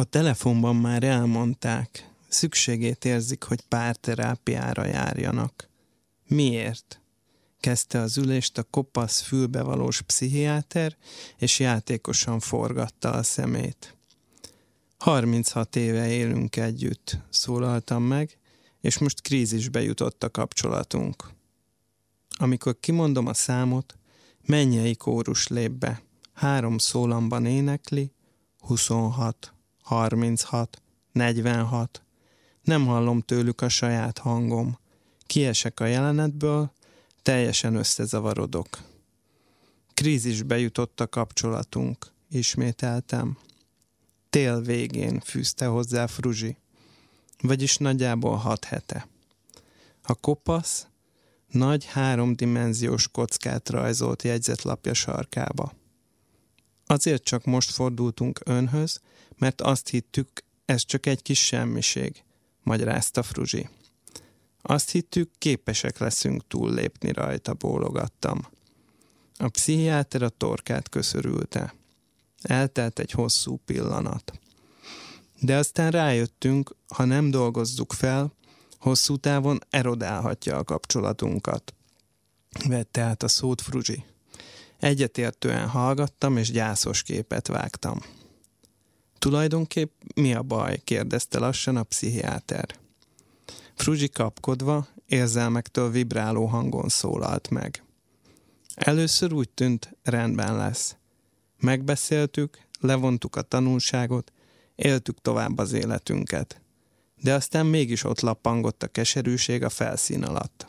A telefonban már elmondták, szükségét érzik, hogy párterápiára járjanak. Miért? Kezdte az ülést a kopasz fülbevalós pszichiáter, és játékosan forgatta a szemét. 36 éve élünk együtt, szólaltam meg, és most krízisbe jutott a kapcsolatunk. Amikor kimondom a számot, mennyei kórus lép be. Három szólamban énekli, 26, 36, 46. Nem hallom tőlük a saját hangom. Kiesek a jelenetből, teljesen összezavarodok. Krízisbe jutott a kapcsolatunk, ismételtem. Tél végén fűzte hozzá Fruzsi, vagyis nagyjából hat hete. A kopasz nagy háromdimenziós kockát rajzolt jegyzetlapja sarkába. Azért csak most fordultunk önhöz, mert azt hittük, ez csak egy kis semmiség, magyarázta Fruzsi. Azt hittük, képesek leszünk túllépni rajta, bólogattam. A pszichiáter a torkát köszörülte. Eltelt egy hosszú pillanat. De aztán rájöttünk, ha nem dolgozzuk fel, hosszú távon erodálhatja a kapcsolatunkat. Vette át a szót Fruzsi. Egyetértően hallgattam, és gyászos képet vágtam. Tulajdonképp mi a baj? kérdezte lassan a pszichiáter. Fruzsi kapkodva, érzelmektől vibráló hangon szólalt meg. Először úgy tűnt, rendben lesz. Megbeszéltük, levontuk a tanulságot, éltük tovább az életünket. De aztán mégis ott lappangott a keserűség a felszín alatt.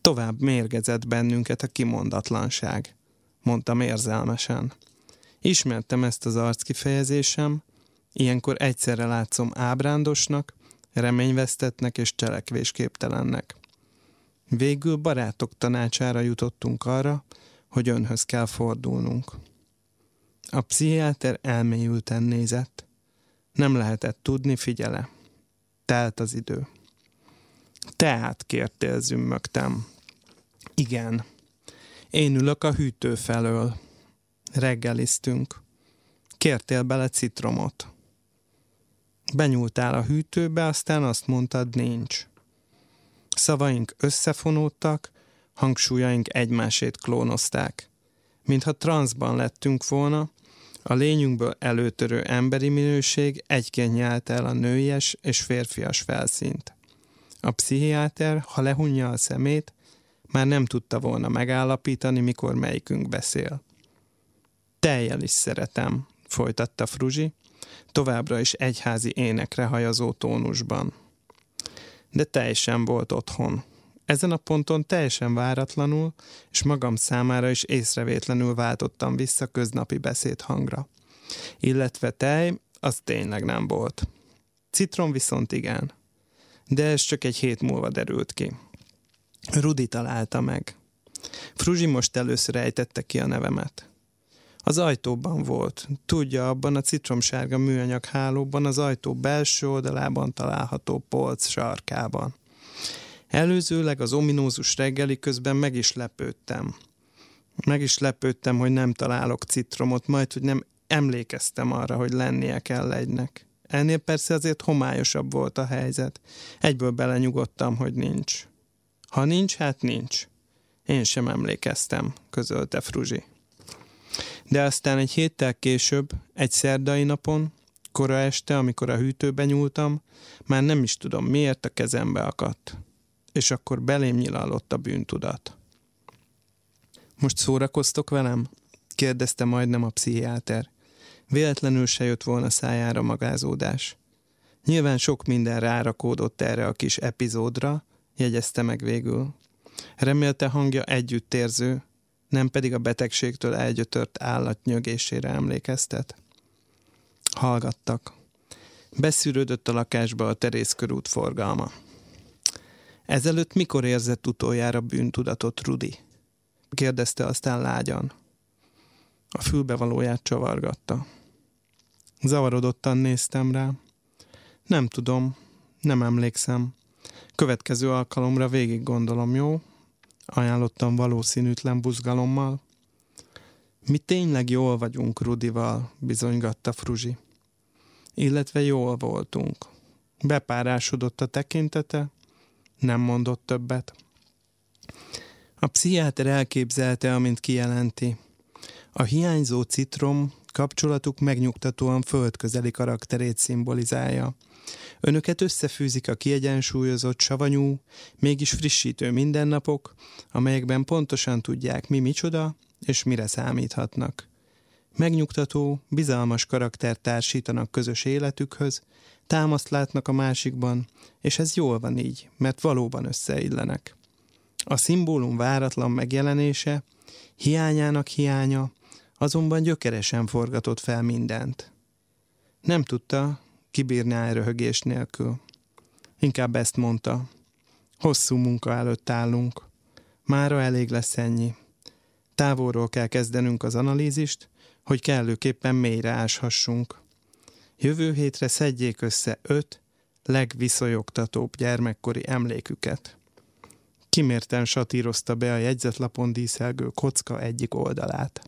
Tovább mérgezett bennünket a kimondatlanság, mondtam érzelmesen. Ismertem ezt az arckifejezésem, ilyenkor egyszerre látszom ábrándosnak, reményvesztetnek és cselekvésképtelennek. Végül barátok tanácsára jutottunk arra, hogy önhöz kell fordulnunk. A pszichiáter elmélyülten nézett. Nem lehetett tudni, figyele. Telt az idő. Tehát kértél, zümmögtem. Igen. Én ülök a hűtő felől. Reggeliztünk. Kértél bele citromot. Benyúltál a hűtőbe, aztán azt mondtad, nincs. Szavaink összefonódtak, hangsúlyaink egymásét klónozták. Mintha transzban lettünk volna, a lényünkből előtörő emberi minőség egyként nyált el a nőies és férfias felszínt. A pszichiáter, ha lehunja a szemét, már nem tudta volna megállapítani, mikor melyikünk beszél. Teljel is szeretem, folytatta Fruzsi, továbbra is egyházi énekre hajazó tónusban. De teljesen volt otthon. Ezen a ponton teljesen váratlanul, és magam számára is észrevétlenül váltottam vissza köznapi beszédhangra. Illetve tej, az tényleg nem volt. Citrom viszont igen. De ez csak egy hét múlva derült ki. Rudi találta meg. Fruzsi most először ejtette ki a nevemet. Az ajtóban volt. Tudja, abban a citromsárga műanyag hálóban az ajtó belső oldalában található polc sarkában. Előzőleg az ominózus reggeli közben meg is lepődtem. Meg is lepődtem, hogy nem találok citromot, majd, hogy nem emlékeztem arra, hogy lennie kell egynek. Ennél persze azért homályosabb volt a helyzet. Egyből belenyugodtam, hogy nincs. Ha nincs, hát nincs. Én sem emlékeztem, közölte Fruzsi. De aztán egy héttel később, egy szerdai napon, kora este, amikor a hűtőbe nyúltam, már nem is tudom miért a kezembe akadt. És akkor belém nyilalott a bűntudat. Most szórakoztok velem? kérdezte majdnem a pszichiáter. Véletlenül se jött volna szájára magázódás. Nyilván sok minden rárakódott erre a kis epizódra, jegyezte meg végül. Remélte hangja együttérző, nem pedig a betegségtől elgyötört állat nyögésére emlékeztet. Hallgattak. Beszűrődött a lakásba a terészkörút forgalma. Ezelőtt mikor érzett utoljára bűntudatot Rudi? kérdezte aztán lágyan. A fülbevalóját csavargatta. Zavarodottan néztem rá. Nem tudom, nem emlékszem. Következő alkalomra végig gondolom, jó? ajánlottam valószínűtlen buzgalommal. Mi tényleg jól vagyunk Rudival, bizonygatta Fruzsi. illetve jól voltunk. Bepárásodott a tekintete, nem mondott többet. A pszichiáter elképzelte, amint kijelenti. A hiányzó citrom kapcsolatuk megnyugtatóan földközeli karakterét szimbolizálja. Önöket összefűzik a kiegyensúlyozott, savanyú, mégis frissítő mindennapok, amelyekben pontosan tudják, mi micsoda, és mire számíthatnak. Megnyugtató, bizalmas karakter társítanak közös életükhöz, támaszt látnak a másikban, és ez jól van így, mert valóban összeillenek. A szimbólum váratlan megjelenése, hiányának hiánya, azonban gyökeresen forgatott fel mindent. Nem tudta, kibírná elröhögés nélkül. Inkább ezt mondta. Hosszú munka előtt állunk. Mára elég lesz ennyi. Távolról kell kezdenünk az analízist, hogy kellőképpen mélyre áshassunk. Jövő hétre szedjék össze öt legviszonyogtatóbb gyermekkori emléküket. Kimérten satírozta be a jegyzetlapon díszelgő kocka egyik oldalát.